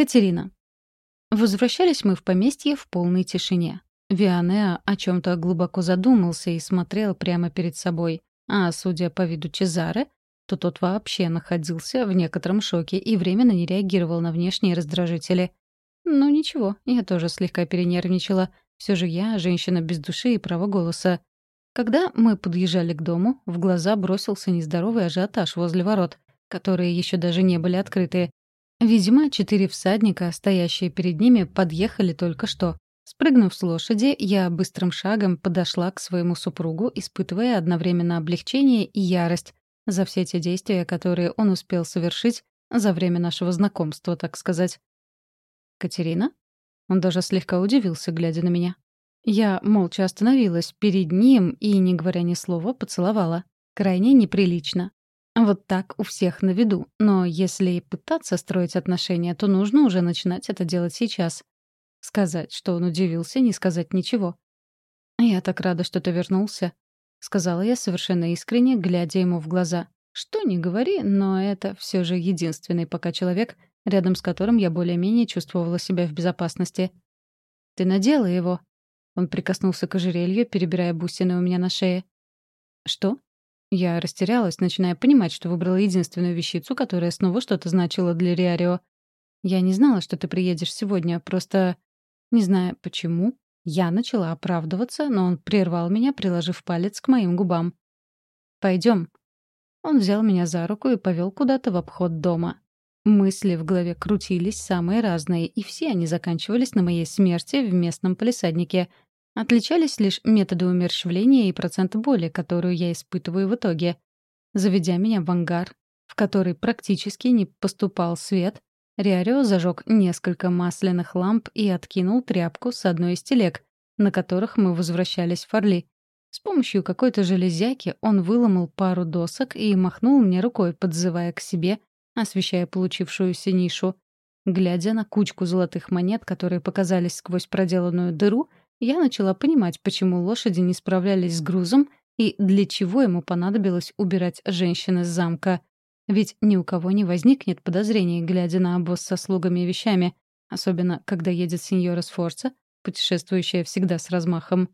Катерина. Возвращались мы в поместье в полной тишине. Вианеа о чем-то глубоко задумался и смотрел прямо перед собой. А судя по виду Чезаре, то тот вообще находился в некотором шоке и временно не реагировал на внешние раздражители. Ну ничего, я тоже слегка перенервничала. Все же я женщина без души и права голоса. Когда мы подъезжали к дому, в глаза бросился нездоровый ажиотаж возле ворот, которые еще даже не были открыты. Видимо, четыре всадника, стоящие перед ними, подъехали только что. Спрыгнув с лошади, я быстрым шагом подошла к своему супругу, испытывая одновременно облегчение и ярость за все те действия, которые он успел совершить за время нашего знакомства, так сказать. «Катерина?» Он даже слегка удивился, глядя на меня. Я молча остановилась перед ним и, не говоря ни слова, поцеловала. Крайне неприлично. Вот так у всех на виду. Но если пытаться строить отношения, то нужно уже начинать это делать сейчас. Сказать, что он удивился, не сказать ничего. «Я так рада, что ты вернулся», — сказала я совершенно искренне, глядя ему в глаза. «Что ни говори, но это все же единственный пока человек, рядом с которым я более-менее чувствовала себя в безопасности. «Ты надела его?» Он прикоснулся к ожерелью, перебирая бусины у меня на шее. «Что?» Я растерялась, начиная понимать, что выбрала единственную вещицу, которая снова что-то значила для Риарио. «Я не знала, что ты приедешь сегодня, просто...» Не знаю почему, я начала оправдываться, но он прервал меня, приложив палец к моим губам. «Пойдем». Он взял меня за руку и повел куда-то в обход дома. Мысли в голове крутились самые разные, и все они заканчивались на моей смерти в местном полисаднике. Отличались лишь методы умерщвления и процент боли, которую я испытываю в итоге. Заведя меня в ангар, в который практически не поступал свет, Риарио зажег несколько масляных ламп и откинул тряпку с одной из телег, на которых мы возвращались в Орли. С помощью какой-то железяки он выломал пару досок и махнул мне рукой, подзывая к себе — освещая получившуюся нишу. Глядя на кучку золотых монет, которые показались сквозь проделанную дыру, я начала понимать, почему лошади не справлялись с грузом и для чего ему понадобилось убирать женщин из замка. Ведь ни у кого не возникнет подозрений, глядя на обоз со слугами и вещами, особенно когда едет сеньора Сфорца, путешествующая всегда с размахом.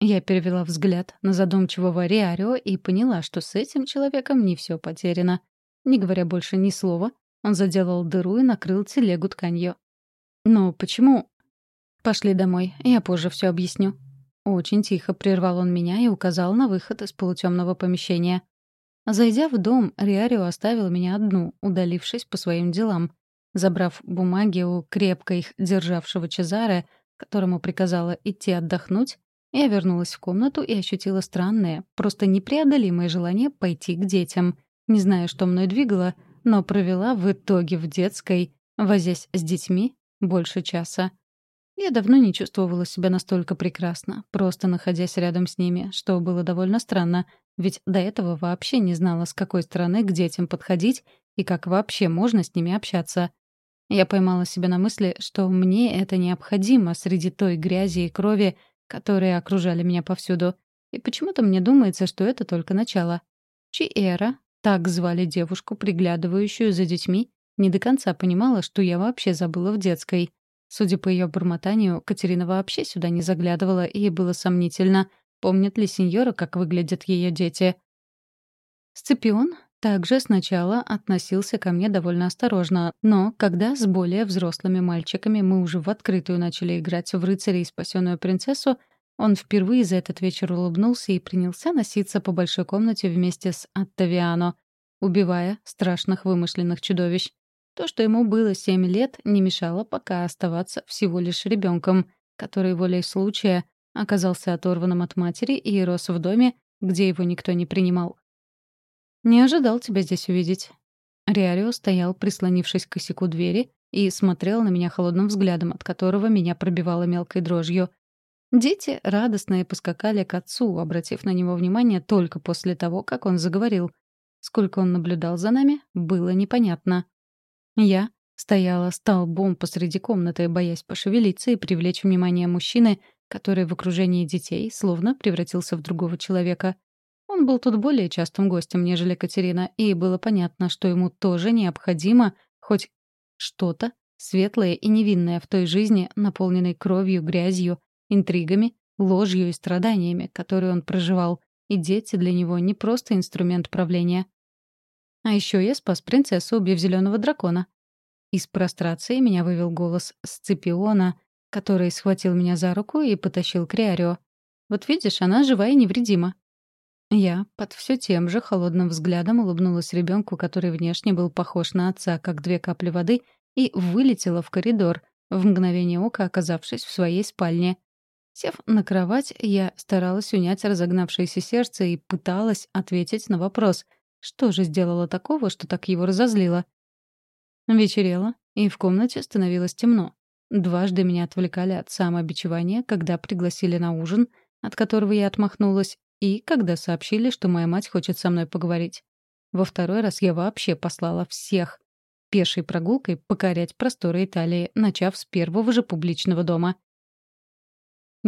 Я перевела взгляд на задумчивого Риарио и поняла, что с этим человеком не все потеряно. Не говоря больше ни слова, он заделал дыру и накрыл телегу тканью. «Но почему...» «Пошли домой, я позже все объясню». Очень тихо прервал он меня и указал на выход из полутемного помещения. Зайдя в дом, Риарио оставил меня одну, удалившись по своим делам. Забрав бумаги у крепко их державшего Чезаре, которому приказала идти отдохнуть, я вернулась в комнату и ощутила странное, просто непреодолимое желание пойти к детям — не знаю, что мной двигало, но провела в итоге в детской, возясь с детьми, больше часа. Я давно не чувствовала себя настолько прекрасно, просто находясь рядом с ними, что было довольно странно, ведь до этого вообще не знала, с какой стороны к детям подходить и как вообще можно с ними общаться. Я поймала себя на мысли, что мне это необходимо среди той грязи и крови, которые окружали меня повсюду. И почему-то мне думается, что это только начало. Чиэра, так звали девушку, приглядывающую за детьми, не до конца понимала, что я вообще забыла в детской. Судя по ее бормотанию, Катерина вообще сюда не заглядывала, и было сомнительно, помнит ли сеньора, как выглядят ее дети. Сципион также сначала относился ко мне довольно осторожно, но когда с более взрослыми мальчиками мы уже в открытую начали играть в рыцаря и спасенную принцессу, он впервые за этот вечер улыбнулся и принялся носиться по большой комнате вместе с Оттавиано, убивая страшных вымышленных чудовищ. То, что ему было семь лет, не мешало пока оставаться всего лишь ребенком, который волей случая оказался оторванным от матери и рос в доме, где его никто не принимал. «Не ожидал тебя здесь увидеть». Риарио стоял, прислонившись к косяку двери, и смотрел на меня холодным взглядом, от которого меня пробивало мелкой дрожью. Дети радостные поскакали к отцу, обратив на него внимание только после того, как он заговорил. Сколько он наблюдал за нами, было непонятно. Я стояла столбом посреди комнаты, боясь пошевелиться и привлечь внимание мужчины, который в окружении детей словно превратился в другого человека. Он был тут более частым гостем, нежели Катерина, и было понятно, что ему тоже необходимо хоть что-то светлое и невинное в той жизни, наполненной кровью, грязью, интригами, ложью и страданиями, которые он проживал, и дети для него не просто инструмент правления. А еще я спас принцессу, убив зеленого дракона. Из прострации меня вывел голос Сципиона, который схватил меня за руку и потащил к Риарио. «Вот видишь, она жива и невредима». Я под все тем же холодным взглядом улыбнулась ребенку, который внешне был похож на отца, как две капли воды, и вылетела в коридор, в мгновение ока оказавшись в своей спальне. Сев на кровать, я старалась унять разогнавшееся сердце и пыталась ответить на вопрос, что же сделала такого, что так его разозлило. Вечерело, и в комнате становилось темно. Дважды меня отвлекали от самообичевания, когда пригласили на ужин, от которого я отмахнулась, и когда сообщили, что моя мать хочет со мной поговорить. Во второй раз я вообще послала всех пешей прогулкой покорять просторы Италии, начав с первого же публичного дома.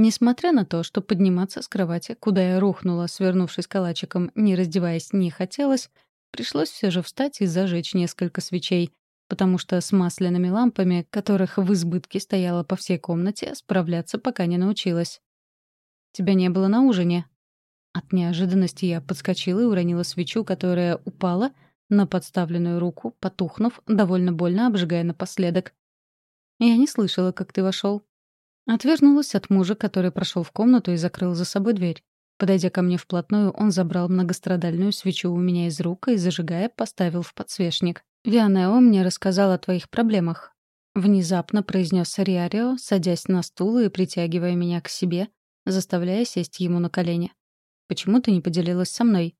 Несмотря на то, что подниматься с кровати, куда я рухнула, свернувшись калачиком, не раздеваясь, не хотелось, пришлось все же встать и зажечь несколько свечей, потому что с масляными лампами, которых в избытке стояло по всей комнате, справляться пока не научилась. «Тебя не было на ужине?» От неожиданности я подскочила и уронила свечу, которая упала на подставленную руку, потухнув, довольно больно обжигая напоследок. «Я не слышала, как ты вошел. Отвернулась от мужа, который прошел в комнату и закрыл за собой дверь. Подойдя ко мне вплотную, он забрал многострадальную свечу у меня из рук и, зажигая, поставил в подсвечник. «Вианео мне рассказал о твоих проблемах», — внезапно произнес Риарио, садясь на стул и притягивая меня к себе, заставляя сесть ему на колени. «Почему ты не поделилась со мной?»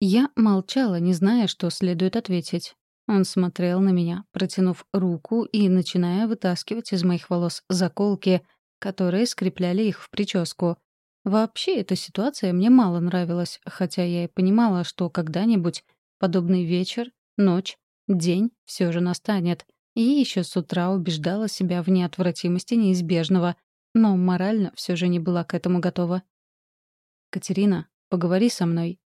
Я молчала, не зная, что следует ответить. Он смотрел на меня, протянув руку и начиная вытаскивать из моих волос заколки, которые скрепляли их в прическу. Вообще, эта ситуация мне мало нравилась, хотя я и понимала, что когда-нибудь подобный вечер, ночь, день все же настанет. И еще с утра убеждала себя в неотвратимости неизбежного, но морально все же не была к этому готова. «Катерина, поговори со мной»,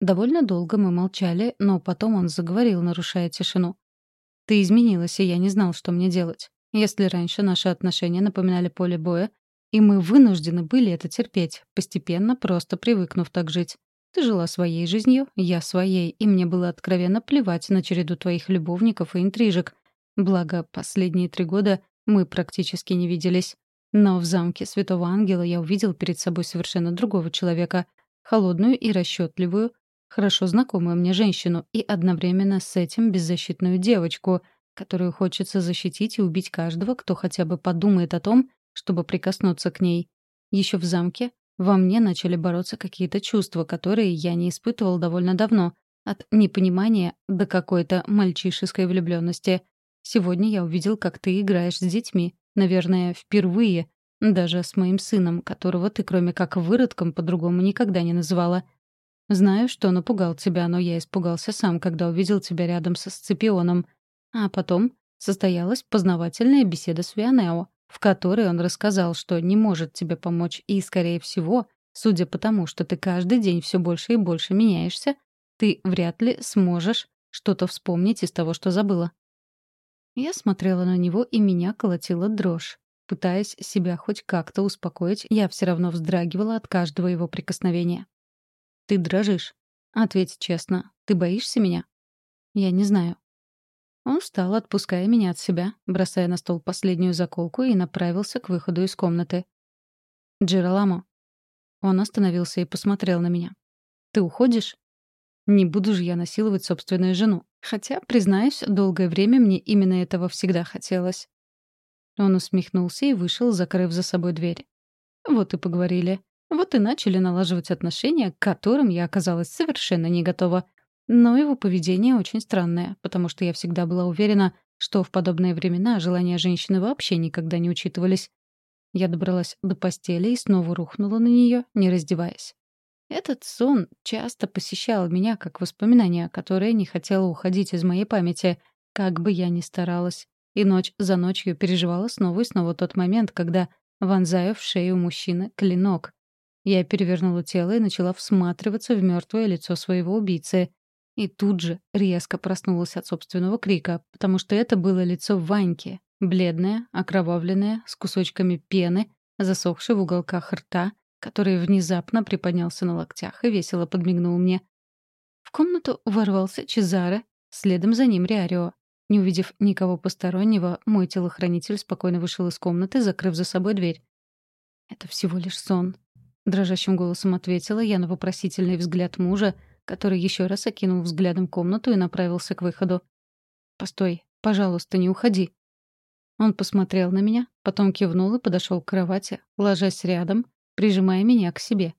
Довольно долго мы молчали, но потом он заговорил, нарушая тишину. «Ты изменилась, и я не знал, что мне делать. Если раньше наши отношения напоминали поле боя, и мы вынуждены были это терпеть, постепенно просто привыкнув так жить. Ты жила своей жизнью, я своей, и мне было откровенно плевать на череду твоих любовников и интрижек. Благо, последние три года мы практически не виделись. Но в замке Святого Ангела я увидел перед собой совершенно другого человека, холодную и расчетливую, хорошо знакомую мне женщину и одновременно с этим беззащитную девочку, которую хочется защитить и убить каждого, кто хотя бы подумает о том, чтобы прикоснуться к ней. Еще в замке во мне начали бороться какие-то чувства, которые я не испытывал довольно давно, от непонимания до какой-то мальчишеской влюбленности. Сегодня я увидел, как ты играешь с детьми, наверное, впервые, даже с моим сыном, которого ты кроме как выродком по-другому никогда не называла — Знаю, что напугал тебя, но я испугался сам, когда увидел тебя рядом со Сципионом. А потом состоялась познавательная беседа с Вианео, в которой он рассказал, что не может тебе помочь и, скорее всего, судя по тому, что ты каждый день все больше и больше меняешься, ты вряд ли сможешь что-то вспомнить из того, что забыла. Я смотрела на него, и меня колотила дрожь. Пытаясь себя хоть как-то успокоить, я все равно вздрагивала от каждого его прикосновения. Ты дрожишь. Ответь честно. Ты боишься меня? Я не знаю. Он встал, отпуская меня от себя, бросая на стол последнюю заколку и направился к выходу из комнаты. «Джераламо». Он остановился и посмотрел на меня. «Ты уходишь?» «Не буду же я насиловать собственную жену. Хотя, признаюсь, долгое время мне именно этого всегда хотелось». Он усмехнулся и вышел, закрыв за собой дверь. «Вот и поговорили. Вот и начали налаживать отношения, к которым я оказалась совершенно не готова. Но его поведение очень странное, потому что я всегда была уверена, что в подобные времена желания женщины вообще никогда не учитывались. Я добралась до постели и снова рухнула на нее, не раздеваясь. Этот сон часто посещал меня как воспоминание, которое не хотело уходить из моей памяти, как бы я ни старалась. И ночь за ночью переживала снова и снова тот момент, когда вонзаю в шею мужчины клинок, я перевернула тело и начала всматриваться в мертвое лицо своего убийцы. И тут же резко проснулась от собственного крика, потому что это было лицо Ваньки, бледная, окровавленная, с кусочками пены, засохший в уголках рта, который внезапно приподнялся на локтях и весело подмигнул мне. В комнату ворвался Чезаре, следом за ним Риарио. Не увидев никого постороннего, мой телохранитель спокойно вышел из комнаты, закрыв за собой дверь. «Это всего лишь сон», — дрожащим голосом ответила я на вопросительный взгляд мужа, который еще раз окинул взглядом комнату и направился к выходу. «Постой, пожалуйста, не уходи». Он посмотрел на меня, потом кивнул и подошел к кровати, ложась рядом, прижимая меня к себе.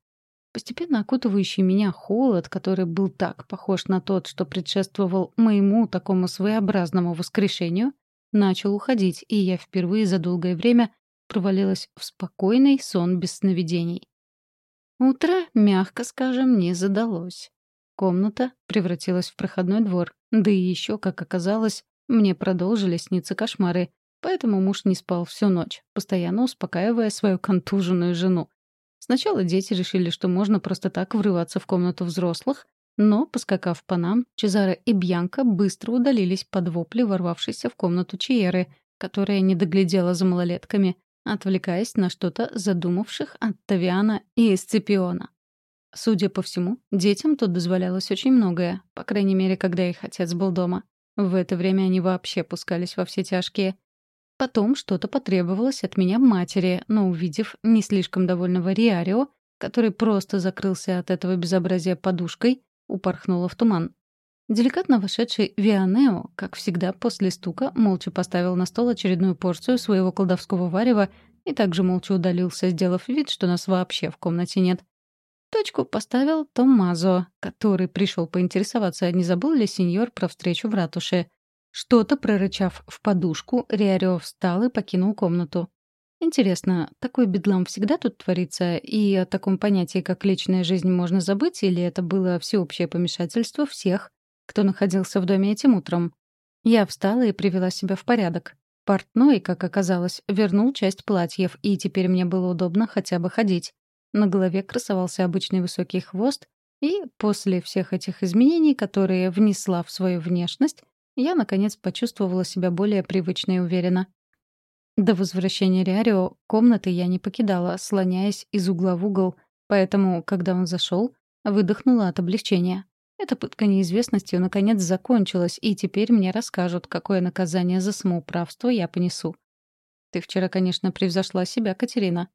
Постепенно окутывающий меня холод, который был так похож на тот, что предшествовал моему такому своеобразному воскрешению, начал уходить, и я впервые за долгое время провалилась в спокойный сон без сновидений. Утро, мягко скажем, не задалось. Комната превратилась в проходной двор, да и еще, как оказалось, мне продолжили сниться кошмары, поэтому муж не спал всю ночь, постоянно успокаивая свою контуженную жену. Сначала дети решили, что можно просто так врываться в комнату взрослых, но, поскакав по нам, Чезаре и Бьянка быстро удалились под вопли, ворвавшейся в комнату Чиеры, которая не доглядела за малолетками, отвлекаясь на что-то задумавших Оттавиана и Эсципиона. Судя по всему, детям тут дозволялось очень многое, по крайней мере, когда их отец был дома. В это время они вообще пускались во все тяжкие. Потом что-то потребовалось от меня матери, но увидев не слишком довольного Риарио, который просто закрылся от этого безобразия подушкой, упорхнула в туман. Деликатно вошедший Вианео, как всегда после стука, молча поставил на стол очередную порцию своего колдовского варева и также молча удалился, сделав вид, что нас вообще в комнате нет. Точку поставил Томмазо, который пришел поинтересоваться, не забыл ли сеньор про встречу в ратуше. Что-то прорычав в подушку, Риарио встал и покинул комнату. Интересно, такой бедлам всегда тут творится, и о таком понятии, как личная жизнь, можно забыть, или это было всеобщее помешательство всех, кто находился в доме этим утром? Я встала и привела себя в порядок. Портной, как оказалось, вернул часть платьев, и теперь мне было удобно хотя бы ходить. На голове красовался обычный высокий хвост, и после всех этих изменений, которые внесла в свою внешность, я, наконец, почувствовала себя более привычно и уверенно. До возвращения Риарио комнаты я не покидала, слоняясь из угла в угол, поэтому, когда он зашел, выдохнула от облегчения. Эта пытка неизвестностью наконец закончилась, и теперь мне расскажут, какое наказание за самоуправство я понесу. «Ты вчера, конечно, превзошла себя, Катерина».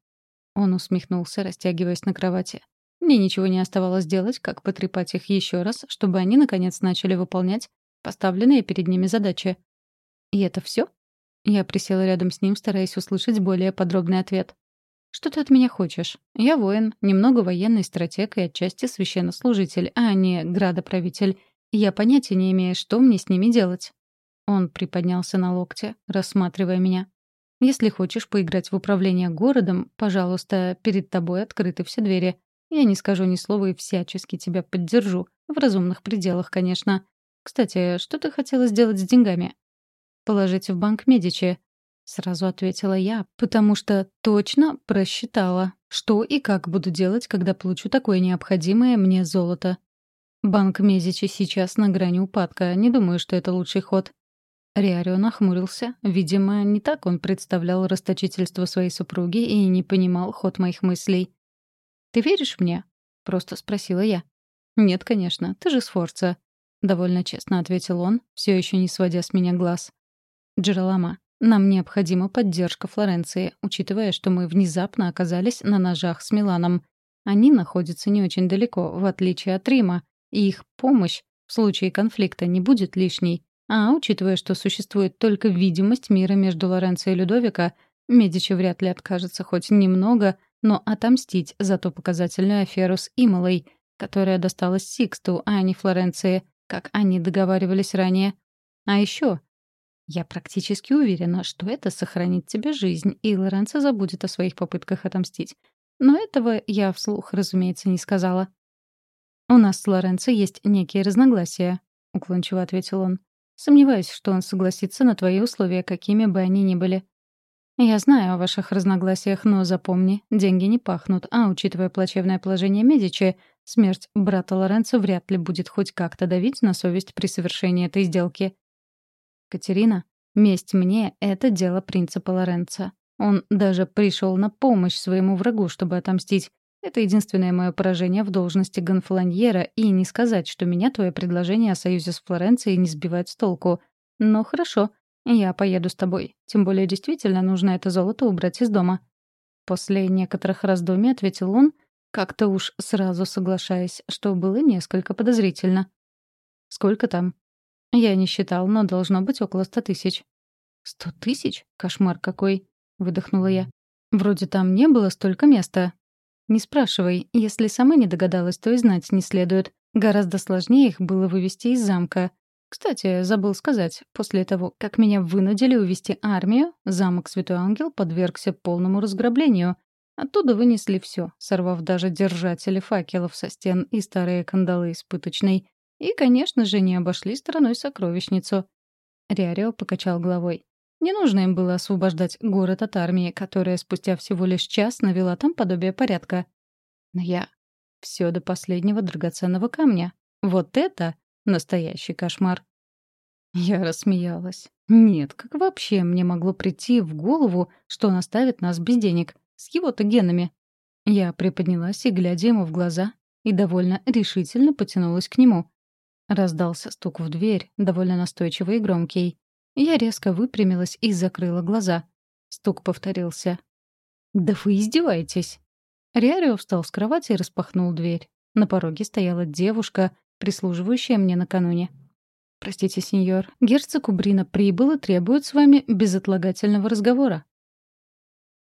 Он усмехнулся, растягиваясь на кровати. Мне ничего не оставалось делать, как потрепать их еще раз, чтобы они, наконец, начали выполнять поставленные перед ними задачи. «И это все? Я присела рядом с ним, стараясь услышать более подробный ответ. «Что ты от меня хочешь? Я воин, немного военный стратег и отчасти священнослужитель, а не градоправитель. Я понятия не имею, что мне с ними делать». Он приподнялся на локте, рассматривая меня. «Если хочешь поиграть в управление городом, пожалуйста, перед тобой открыты все двери. Я не скажу ни слова и всячески тебя поддержу. В разумных пределах, конечно. Кстати, что ты хотела сделать с деньгами? Положить в банк Медичи. Сразу ответила я, потому что точно просчитала, что и как буду делать, когда получу такое необходимое мне золото. Банк Медичи сейчас на грани упадка. Не думаю, что это лучший ход. Риарио нахмурился. Видимо, не так он представлял расточительство своей супруги и не понимал ход моих мыслей. «Ты веришь мне?» — просто спросила я. «Нет, конечно. Ты же Сфорца. — довольно честно ответил он, все еще не сводя с меня глаз. «Джералама, нам необходима поддержка Флоренции, учитывая, что мы внезапно оказались на ножах с Миланом. Они находятся не очень далеко, в отличие от Рима, и их помощь в случае конфликта не будет лишней. А учитывая, что существует только видимость мира между Лоренцо и Людовико, Медичи вряд ли откажется хоть немного, но отомстить за ту показательную аферу с Имолой, которая досталась Сиксту, а не Флоренции — как они договаривались ранее. А еще я практически уверена, что это сохранит тебе жизнь, и Лоренцо забудет о своих попытках отомстить. Но этого я вслух, разумеется, не сказала. «У нас с Лоренцо есть некие разногласия», — уклончиво ответил он. «Сомневаюсь, что он согласится на твои условия, какими бы они ни были. «Я знаю о ваших разногласиях, но запомни, деньги не пахнут, а, учитывая плачевное положение Медичи, смерть брата Лоренцо вряд ли будет хоть как-то давить на совесть при совершении этой сделки». «Катерина, Месть мне — это дело принципа Лоренца. Он даже пришел на помощь своему врагу, чтобы отомстить. Это единственное мое поражение в должности гонфланьера, и не сказать, что меня твое предложение о союзе с Флоренцией не сбивает с толку. Но хорошо, я поеду с тобой. Тем более действительно нужно это золото убрать из дома. После некоторых раздумий ответил он, как-то уж сразу соглашаясь, что было несколько подозрительно. «Сколько там?» «Я не считал, но должно быть около ста тысяч». «Сто тысяч? Кошмар какой!» — выдохнула я. «Вроде там не было столько места». «Не спрашивай. Если сама не догадалась, то и знать не следует. Гораздо сложнее их было вывести из замка. Кстати, забыл сказать, после того, как меня вынудили увести армию, замок Святой Ангел подвергся полному разграблению. Оттуда вынесли все, сорвав даже держатели факелов со стен и старые кандалы испыточной. И, конечно же, не обошли стороной сокровищницу. Риарио покачал головой. Не нужно им было освобождать город от армии, которая спустя всего лишь час навела там подобие порядка. Но я... Все до последнего драгоценного камня. Вот это Настоящий кошмар. Я рассмеялась. Нет, как вообще мне могло прийти в голову, что он оставит нас без денег? С его-то генами. Я приподнялась и, глядя ему в глаза, и довольно решительно потянулась к нему. Раздался стук в дверь, довольно настойчивый и громкий. Я резко выпрямилась и закрыла глаза. Стук повторился. «Да вы издеваетесь!» Риарио встал с кровати и распахнул дверь. На пороге стояла девушка прислуживающая мне накануне. «Простите, сеньор, герцог Убрина прибыл и требует с вами безотлагательного разговора».